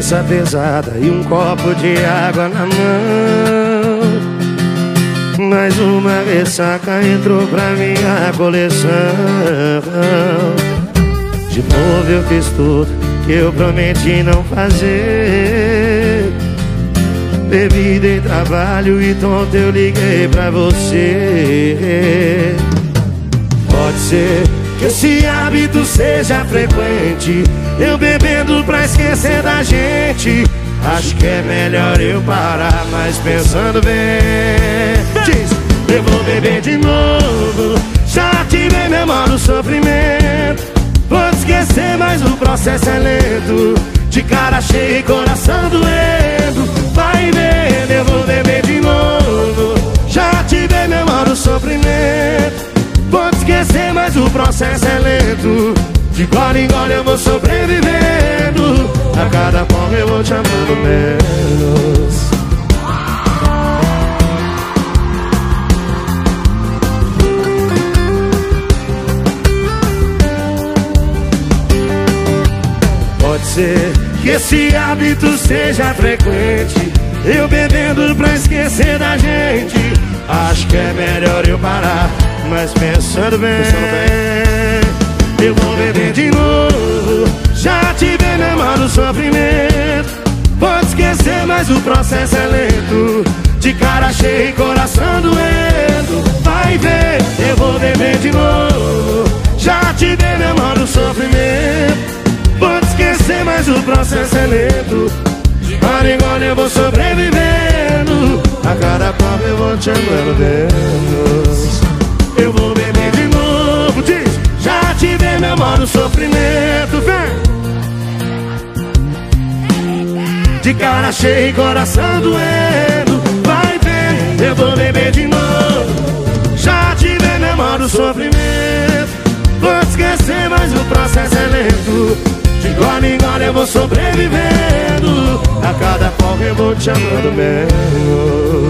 cabeça pesada e um copo de água na mão. Mais uma ressaca entrou pra minha coleção. De novo eu fiz tudo que eu prometi não fazer. Bebida e trabalho e tonto eu liguei pra você. Pode ser que esse hábito seja frequente. Eu bebendo pra esquecer da gente. Acho que é melhor eu parar Mas pensando bem. Diz, eu vou beber de novo. Já tive memória do sofrimento. Vou esquecer, mas o processo é lento. De cara cheia e coração doendo. Vai vendo, eu vou beber de novo. Já tive memória do sofrimento esquecer, mas o processo é lento. De gole em gole eu vou sobrevivendo. A cada forma eu vou te amando menos. Pode ser que esse hábito seja frequente. Eu bebendo pra esquecer da gente. Acho que é melhor eu parar mas pensando bem, Eu vou beber de novo. Já tive memória do sofrimento. Pode esquecer, mas o processo é lento. De cara cheia e coração doendo. Vai ver, eu vou beber de novo. Já tive memória do sofrimento. Pode esquecer, mas o processo é lento. De em gole eu vou sobrevivendo. A cada prova eu vou te amando maior sofrimento, vem. De cara cheia e coração doendo. Vai ver, eu vou beber de novo. Já tive meu maior sofrimento. Vou esquecer, mas o processo é lento. De gole em gole eu vou sobrevivendo. A cada folga eu vou te amando menos